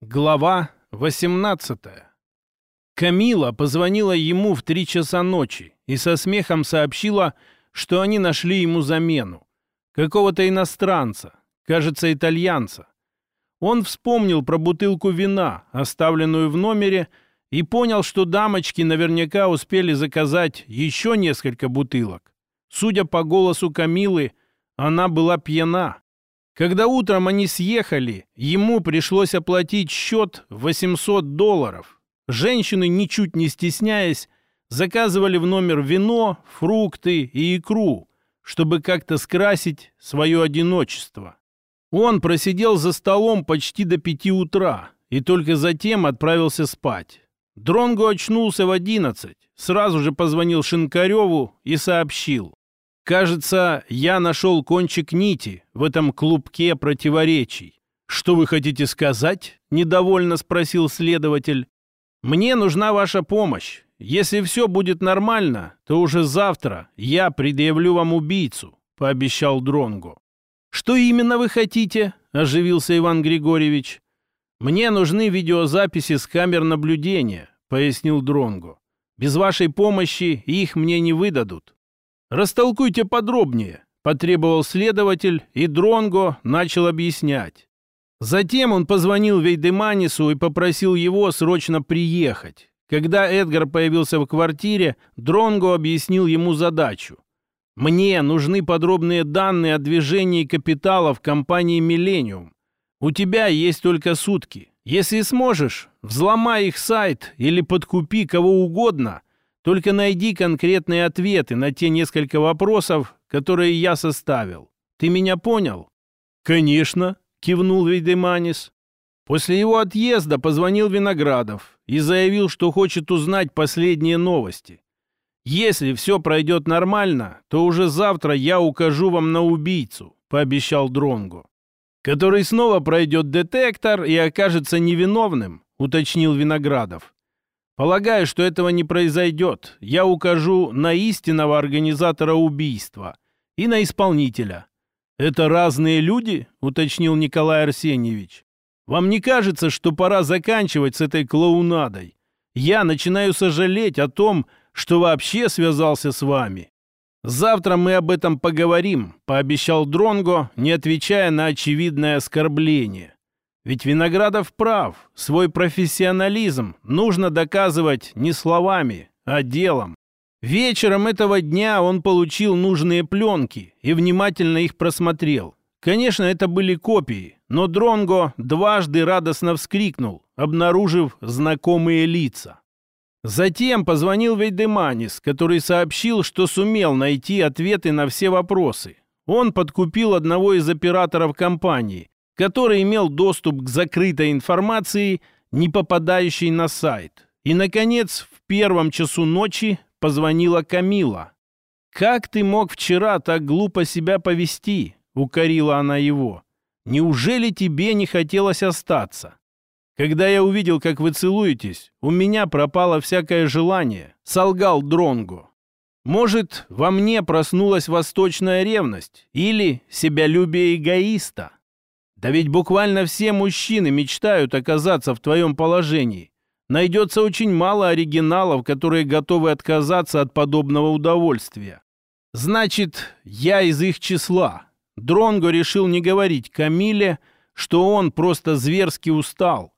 Глава 18 Камила позвонила ему в три часа ночи и со смехом сообщила, что они нашли ему замену. Какого-то иностранца, кажется, итальянца. Он вспомнил про бутылку вина, оставленную в номере, и понял, что дамочки наверняка успели заказать еще несколько бутылок. Судя по голосу Камилы, она была пьяна. Когда утром они съехали, ему пришлось оплатить счет 800 долларов. Женщины, ничуть не стесняясь, заказывали в номер вино, фрукты и икру, чтобы как-то скрасить свое одиночество. Он просидел за столом почти до пяти утра и только затем отправился спать. Дронго очнулся в одиннадцать, сразу же позвонил Шинкареву и сообщил. Кажется, я нашел кончик нити в этом клубке противоречий. Что вы хотите сказать? Недовольно спросил следователь. Мне нужна ваша помощь. Если все будет нормально, то уже завтра я предъявлю вам убийцу, пообещал Дронгу. Что именно вы хотите? оживился Иван Григорьевич. Мне нужны видеозаписи с камер наблюдения, пояснил Дронгу. Без вашей помощи их мне не выдадут. «Растолкуйте подробнее», — потребовал следователь, и Дронго начал объяснять. Затем он позвонил Вейдеманису и попросил его срочно приехать. Когда Эдгар появился в квартире, Дронго объяснил ему задачу. «Мне нужны подробные данные о движении капитала в компании «Миллениум». У тебя есть только сутки. Если сможешь, взломай их сайт или подкупи кого угодно, только найди конкретные ответы на те несколько вопросов, которые я составил. Ты меня понял?» «Конечно», — кивнул Вейдеманис. После его отъезда позвонил Виноградов и заявил, что хочет узнать последние новости. «Если все пройдет нормально, то уже завтра я укажу вам на убийцу», — пообещал Дронгу. «Который снова пройдет детектор и окажется невиновным», — уточнил Виноградов. Полагаю, что этого не произойдет. Я укажу на истинного организатора убийства и на исполнителя. Это разные люди, уточнил Николай Арсеньевич. Вам не кажется, что пора заканчивать с этой клоунадой? Я начинаю сожалеть о том, что вообще связался с вами. Завтра мы об этом поговорим, пообещал Дронго, не отвечая на очевидное оскорбление. Ведь Виноградов прав. Свой профессионализм нужно доказывать не словами, а делом. Вечером этого дня он получил нужные пленки и внимательно их просмотрел. Конечно, это были копии, но Дронго дважды радостно вскрикнул, обнаружив знакомые лица. Затем позвонил Вейдеманис, который сообщил, что сумел найти ответы на все вопросы. Он подкупил одного из операторов компании, который имел доступ к закрытой информации, не попадающей на сайт. И, наконец, в первом часу ночи позвонила Камила. «Как ты мог вчера так глупо себя повести?» — укорила она его. «Неужели тебе не хотелось остаться?» «Когда я увидел, как вы целуетесь, у меня пропало всякое желание», — солгал Дронгу. «Может, во мне проснулась восточная ревность или себялюбие эгоиста?» Да ведь буквально все мужчины мечтают оказаться в твоем положении. Найдется очень мало оригиналов, которые готовы отказаться от подобного удовольствия. Значит, я из их числа. Дронго решил не говорить Камиле, что он просто зверски устал.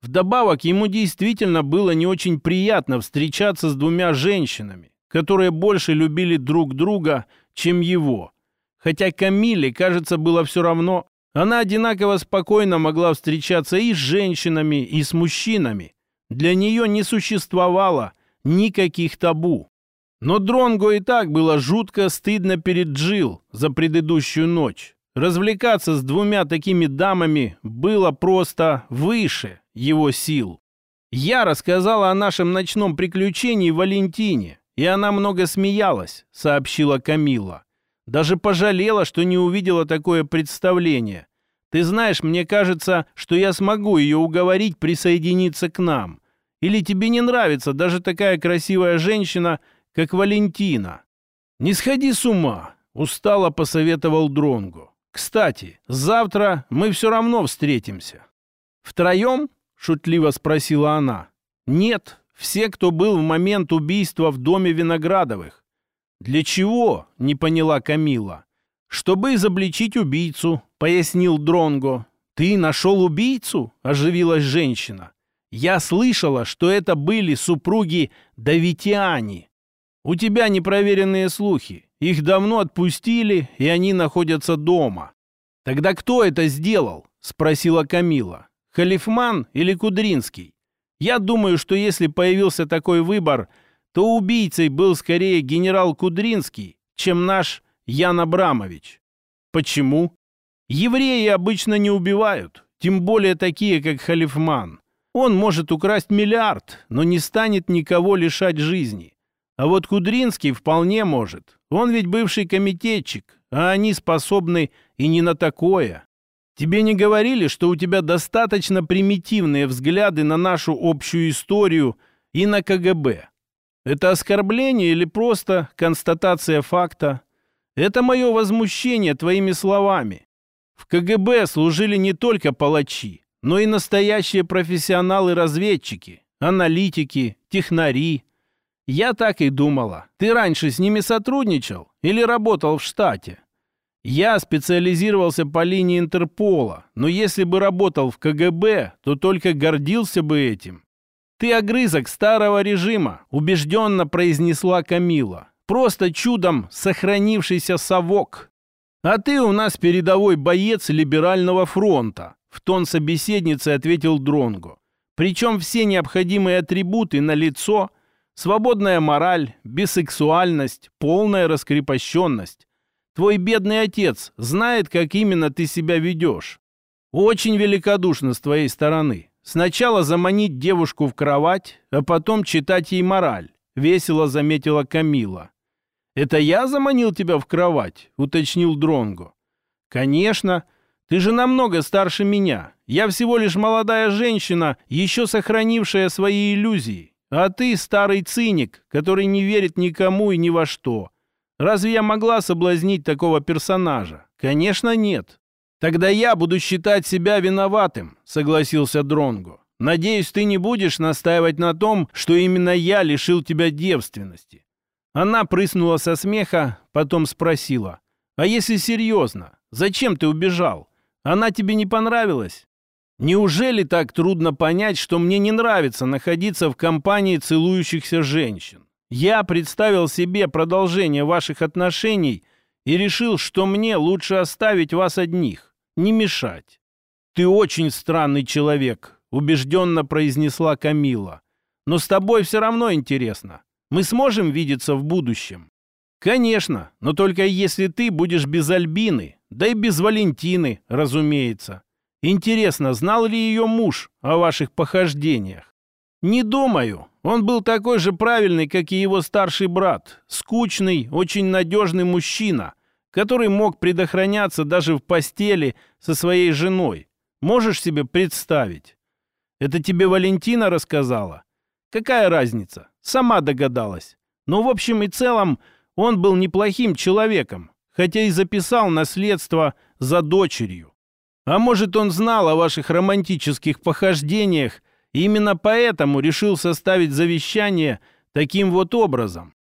Вдобавок, ему действительно было не очень приятно встречаться с двумя женщинами, которые больше любили друг друга, чем его. Хотя Камиле, кажется, было все равно, она одинаково спокойно могла встречаться и с женщинами, и с мужчинами. Для нее не существовало никаких табу. Но Дронго и так было жутко стыдно перед Джил за предыдущую ночь. Развлекаться с двумя такими дамами было просто выше его сил. Я рассказала о нашем ночном приключении Валентине, и она много смеялась, сообщила Камила. Даже пожалела, что не увидела такое представление. Ты знаешь, мне кажется, что я смогу ее уговорить присоединиться к нам. Или тебе не нравится даже такая красивая женщина, как Валентина? Не сходи с ума, устало посоветовал Дронгу. Кстати, завтра мы все равно встретимся. Втроем? шутливо спросила она. «Нет, все, кто был в момент убийства в доме Виноградовых». «Для чего?» — не поняла Камила. «Чтобы изобличить убийцу», — пояснил Дронго. «Ты нашел убийцу?» — оживилась женщина. «Я слышала, что это были супруги Давитиани. У тебя непроверенные слухи. Их давно отпустили, и они находятся дома». «Тогда кто это сделал?» — спросила Камила. «Халифман или Кудринский? Я думаю, что если появился такой выбор, то убийцей был скорее генерал Кудринский, чем наш Ян Абрамович. Почему? Евреи обычно не убивают, тем более такие, как Халифман. Он может украсть миллиард, но не станет никого лишать жизни. А вот Кудринский вполне может. Он ведь бывший комитетчик, а они способны и не на такое. Тебе не говорили, что у тебя достаточно примитивные взгляды на нашу общую историю и на КГБ? Это оскорбление или просто констатация факта? Это мое возмущение твоими словами. В КГБ служили не только палачи, но и настоящие профессионалы-разведчики, аналитики, технари. Я так и думала. Ты раньше с ними сотрудничал или работал в штате? Я специализировался по линии Интерпола, но если бы работал в КГБ, то только гордился бы этим. Ты огрызок старого режима, убежденно произнесла Камила. Просто чудом сохранившийся совок. А ты у нас передовой боец либерального фронта, в тон собеседницы ответил Дронго. Причем все необходимые атрибуты на лицо, свободная мораль, бисексуальность, полная раскрепощенность. Твой бедный отец знает, как именно ты себя ведешь. Очень великодушно с твоей стороны. Сначала заманить девушку в кровать, а потом читать ей мораль. Весело заметила Камила. «Это я заманил тебя в кровать?» — уточнил Дронго. «Конечно. Ты же намного старше меня. Я всего лишь молодая женщина, еще сохранившая свои иллюзии. А ты старый циник, который не верит никому и ни во что. Разве я могла соблазнить такого персонажа? Конечно, нет. Тогда я буду считать себя виноватым, согласился Дронго. Надеюсь, ты не будешь настаивать на том, что именно я лишил тебя девственности. Она прыснула со смеха, потом спросила. «А если серьезно, зачем ты убежал? Она тебе не понравилась?» «Неужели так трудно понять, что мне не нравится находиться в компании целующихся женщин? Я представил себе продолжение ваших отношений и решил, что мне лучше оставить вас одних, не мешать. Ты очень странный человек, убежденно произнесла Камила. Но с тобой все равно интересно. Мы сможем видеться в будущем? Конечно, но только если ты будешь без Альбины, да и без Валентины, разумеется. Интересно, знал ли ее муж о ваших похождениях? Не думаю. Он был такой же правильный, как и его старший брат. Скучный, очень надежный мужчина, который мог предохраняться даже в постели со своей женой. Можешь себе представить? Это тебе Валентина рассказала? Какая разница? Сама догадалась. Но в общем и целом он был неплохим человеком, хотя и записал наследство за дочерью. А может, он знал о ваших романтических похождениях именно поэтому решил составить завещание таким вот образом.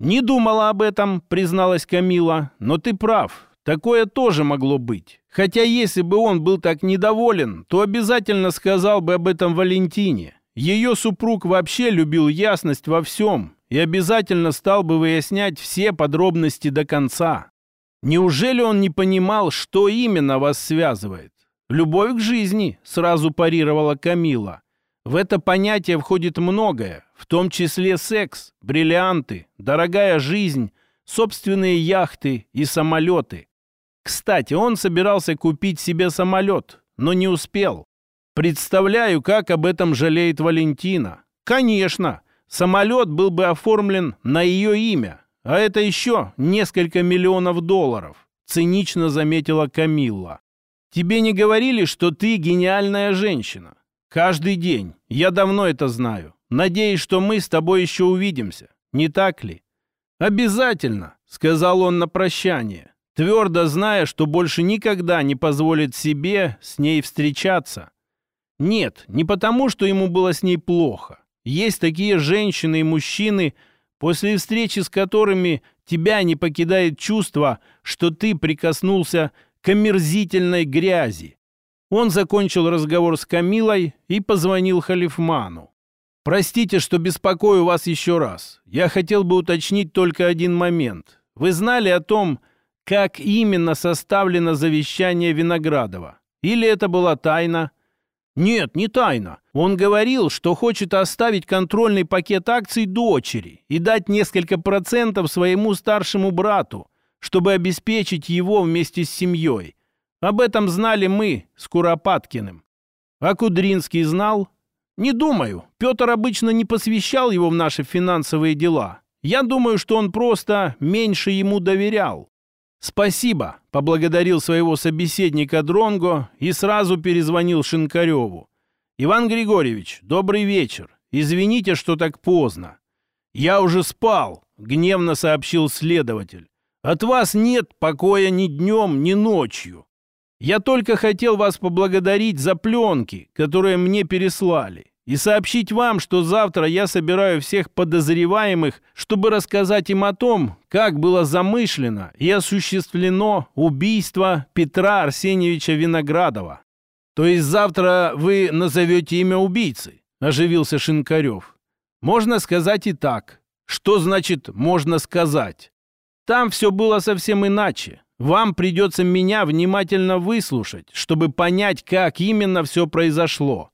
«Не думала об этом», — призналась Камила, — «но ты прав, такое тоже могло быть. Хотя если бы он был так недоволен, то обязательно сказал бы об этом Валентине. Ее супруг вообще любил ясность во всем и обязательно стал бы выяснять все подробности до конца. Неужели он не понимал, что именно вас связывает? Любовь к жизни, сразу парировала Камила. В это понятие входит многое, в том числе секс, бриллианты, дорогая жизнь, собственные яхты и самолеты. Кстати, он собирался купить себе самолет, но не успел. Представляю, как об этом жалеет Валентина. Конечно, самолет был бы оформлен на ее имя, а это еще несколько миллионов долларов, цинично заметила Камилла. Тебе не говорили, что ты гениальная женщина? Каждый день. Я давно это знаю. Надеюсь, что мы с тобой еще увидимся. Не так ли? Обязательно, сказал он на прощание, твердо зная, что больше никогда не позволит себе с ней встречаться. Нет, не потому, что ему было с ней плохо. Есть такие женщины и мужчины, после встречи с которыми тебя не покидает чувство, что ты прикоснулся к омерзительной грязи. Он закончил разговор с Камилой и позвонил Халифману. «Простите, что беспокою вас еще раз. Я хотел бы уточнить только один момент. Вы знали о том, как именно составлено завещание Виноградова? Или это была тайна?» «Нет, не тайна. Он говорил, что хочет оставить контрольный пакет акций дочери и дать несколько процентов своему старшему брату, чтобы обеспечить его вместе с семьей. Об этом знали мы с Куропаткиным. А Кудринский знал? Не думаю. Петр обычно не посвящал его в наши финансовые дела. Я думаю, что он просто меньше ему доверял. «Спасибо», — поблагодарил своего собеседника Дронго и сразу перезвонил Шинкареву. «Иван Григорьевич, добрый вечер. Извините, что так поздно». «Я уже спал», — гневно сообщил следователь. «От вас нет покоя ни днем, ни ночью. Я только хотел вас поблагодарить за пленки, которые мне переслали и сообщить вам, что завтра я собираю всех подозреваемых, чтобы рассказать им о том, как было замышлено и осуществлено убийство Петра Арсеньевича Виноградова. То есть завтра вы назовете имя убийцы, оживился Шинкарев. Можно сказать и так. Что значит «можно сказать»? Там все было совсем иначе. Вам придется меня внимательно выслушать, чтобы понять, как именно все произошло.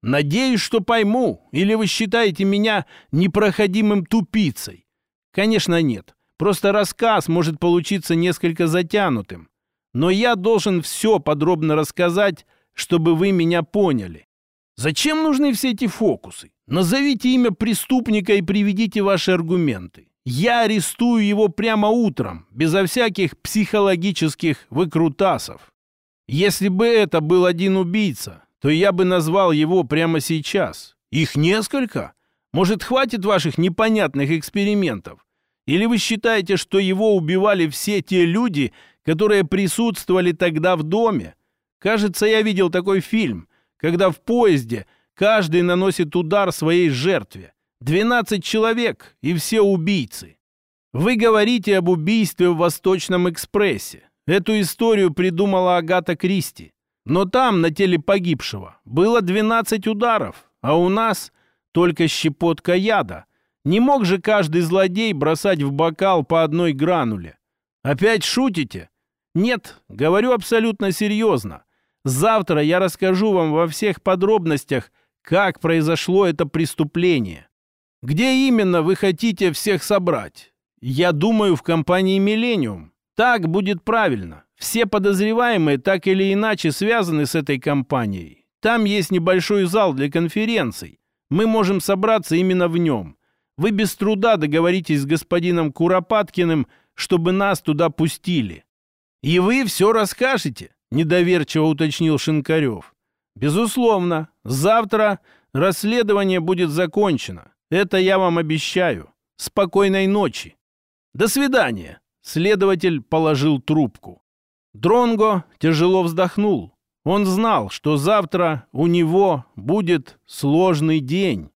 Надеюсь, что пойму. Или вы считаете меня непроходимым тупицей? Конечно, нет. Просто рассказ может получиться несколько затянутым. Но я должен все подробно рассказать, чтобы вы меня поняли. Зачем нужны все эти фокусы? Назовите имя преступника и приведите ваши аргументы. Я арестую его прямо утром, безо всяких психологических выкрутасов. Если бы это был один убийца, то я бы назвал его прямо сейчас. Их несколько? Может, хватит ваших непонятных экспериментов? Или вы считаете, что его убивали все те люди, которые присутствовали тогда в доме? Кажется, я видел такой фильм, когда в поезде каждый наносит удар своей жертве. 12 человек, и все убийцы. Вы говорите об убийстве в Восточном экспрессе. Эту историю придумала Агата Кристи. Но там, на теле погибшего, было 12 ударов, а у нас только щепотка яда. Не мог же каждый злодей бросать в бокал по одной грануле. Опять шутите? Нет, говорю абсолютно серьезно. Завтра я расскажу вам во всех подробностях, как произошло это преступление. Где именно вы хотите всех собрать? Я думаю, в компании «Миллениум». Так будет правильно. Все подозреваемые так или иначе связаны с этой компанией. Там есть небольшой зал для конференций. Мы можем собраться именно в нем. Вы без труда договоритесь с господином Куропаткиным, чтобы нас туда пустили. И вы все расскажете, недоверчиво уточнил Шинкарев. Безусловно, завтра расследование будет закончено. Это я вам обещаю. Спокойной ночи. До свидания. Следователь положил трубку. Дронго тяжело вздохнул. Он знал, что завтра у него будет сложный день.